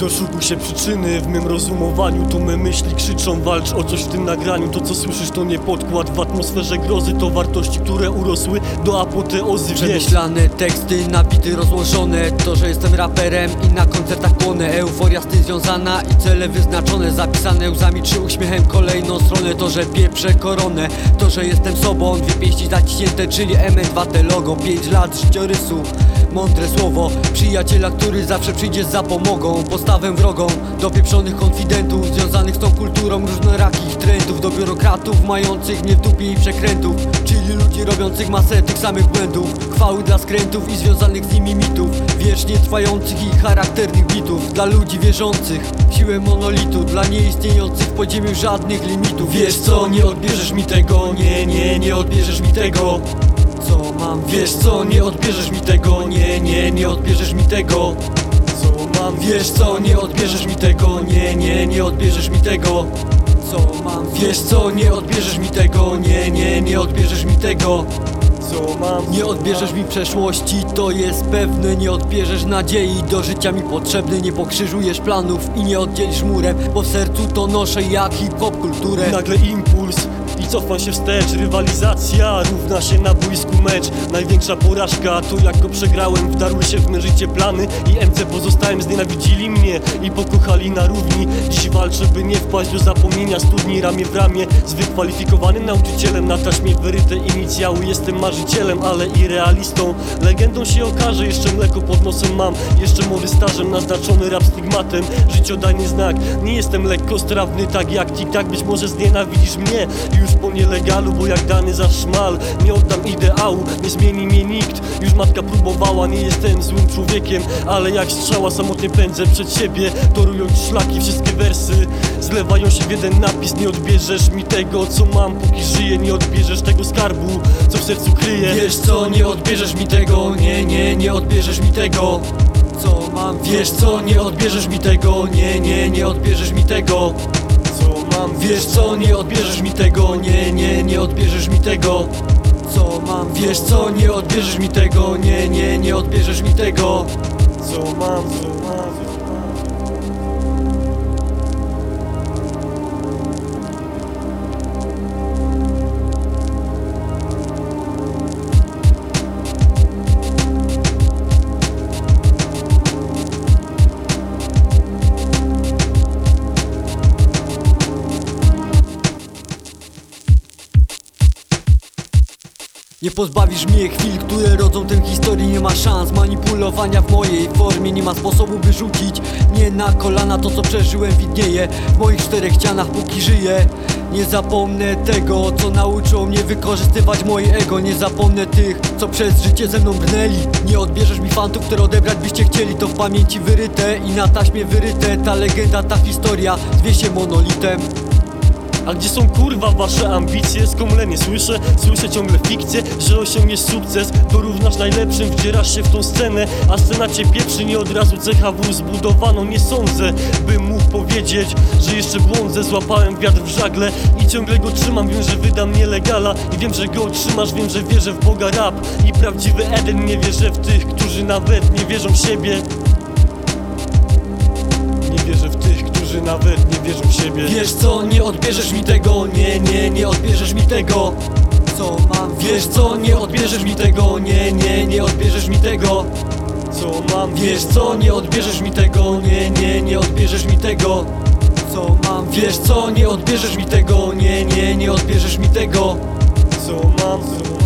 Doszukuj się przyczyny w mym rozumowaniu Tu me myśli krzyczą, walcz o coś w tym nagraniu. To co słyszysz to nie podkład W atmosferze grozy to wartości, które urosły do apoteozy Przemyślane teksty, nabity, rozłożone. To, że jestem raperem i na koncertach płonę. Euforia z tym związana i cele wyznaczone. Zapisane łzami czy uśmiechem kolejną stronę. To, że pieprzę koronę. To, że jestem sobą. Dwie pięści zaciśnięte, czyli MN2 te logo. Pięć lat życiorysu. Mądre słowo Przyjaciela, który zawsze przyjdzie z zapomogą Postawę wrogą Do pieprzonych konfidentów Związanych z tą kulturą. Różnorakich trendów Do biurokratów mających mnie w dupie i przekrętów Czyli ludzi robiących masę tych samych błędów Chwały dla skrętów i związanych z nimi mitów Wiecznie trwających i charakternych bitów. Dla ludzi wierzących siłę monolitu Dla nieistniejących w podziemiu żadnych limitów. Wiesz co, nie odbierzesz mi tego Nie, nie, nie odbierzesz mi tego. Co mam? Wiesz co, nie odbierzesz mi tego Nie, nie, nie odbierzesz mi tego mam Wiesz co, nie odbierzesz mi tego. Nie, nie, nie odbierzesz mi tego. Co mam? Wiesz co, nie odbierzesz mi tego. Nie, nie, nie odbierzesz mi tego. Co mam? Nie odbierzesz mi przeszłości, to jest pewne. Nie odbierzesz nadziei, do życia mi potrzebny. Nie pokrzyżujesz planów i nie oddzielisz murem Bo w sercu to noszę jak hip-hop kulturę. Nagle impuls i cofam się wstecz Rywalizacja równa się na boisku mecz. Największa porażka to jak go przegrałem Wdarły się w me życie plany. I MC pozostałem znienawidzili mnie I pokochali na równi. Dziś walczę by nie wpaść do zapomnienia. Studni ramię w ramię Z wykwalifikowanym nauczycielem. Na taśmie wyryte inicjały Jestem marzycielem, ale i realistą. Legendą się okaże, jeszcze mleko pod nosem mam. Jeszcze młody stażem, naznaczony rap stygmatem. Życiodajny znak, nie jestem lekko strawny Tak jak ci, tak być może znienawidzisz mnie. Już po nielegalu, bo jak dany za szmal. Nie oddam ideału, nie zmieni mnie nikt. Już matka próbowała, nie jestem złym człowiekiem. Ale jak strzała samotnie pędzę przed siebie. Torując szlaki, wszystkie wersy Zlewają się w jeden napis. Nie odbierzesz mi tego, co mam Póki żyję, nie odbierzesz tego skarbu Co w sercu kryję. Wiesz co, nie odbierzesz mi tego. Nie, nie, nie odbierzesz mi tego Co mam. Wiesz co, nie odbierzesz mi tego. Nie, nie, nie odbierzesz mi tego mam. Wiesz co, nie odbierzesz mi tego. Nie, nie, nie odbierzesz mi tego. Co mam? Wiesz co, nie odbierzesz mi tego. Nie, nie, nie odbierzesz mi tego. Co mam, co mam Nie pozbawisz mnie chwil, które rodzą tę historię. Nie ma szans manipulowania w mojej formie. Nie ma sposobu by rzucić nie na kolana. To co przeżyłem widnieje w moich czterech ścianach póki żyję. Nie zapomnę tego, co nauczyło mnie wykorzystywać moje ego. Nie zapomnę tych, co przez życie ze mną brnęli. Nie odbierzesz mi fantów, które odebrać byście chcieli. To w pamięci wyryte i na taśmie wyryte. Ta legenda, ta historia zwie się monolitem A gdzie są kurwa wasze ambicje? Skomlenie słyszę, słyszę ciągle fikcję Że osiągniesz sukces, dorównasz najlepszym Wdzierasz się w tą scenę, a scena cię pieprzy Nie od razu CHW zbudowano, nie sądzę Bym mógł powiedzieć, że jeszcze błądzę. Złapałem wiatr w żagle i ciągle go trzymam. Wiem, że wydam nielegala i wiem, że go otrzymasz. Wiem, że wierzę w Boga rap i prawdziwy Eden. Nie wierzę w tych, którzy nawet nie wierzą w siebie. Nie wierzę w tych, którzy nawet nie wierzą w siebie. Wiesz co, nie odbierzesz mi tego. Nie, nie, nie odbierzesz mi tego. Co mam? Wiesz co, nie odbierzesz mi tego. Nie, nie, nie odbierzesz mi tego. Co mam? Wiesz co, nie odbierzesz mi tego. Nie, nie, nie odbierzesz mi tego. Co mam? Wiesz co, nie odbierzesz mi tego. Nie, nie, nie odbierzesz mi tego. Co mam, co mam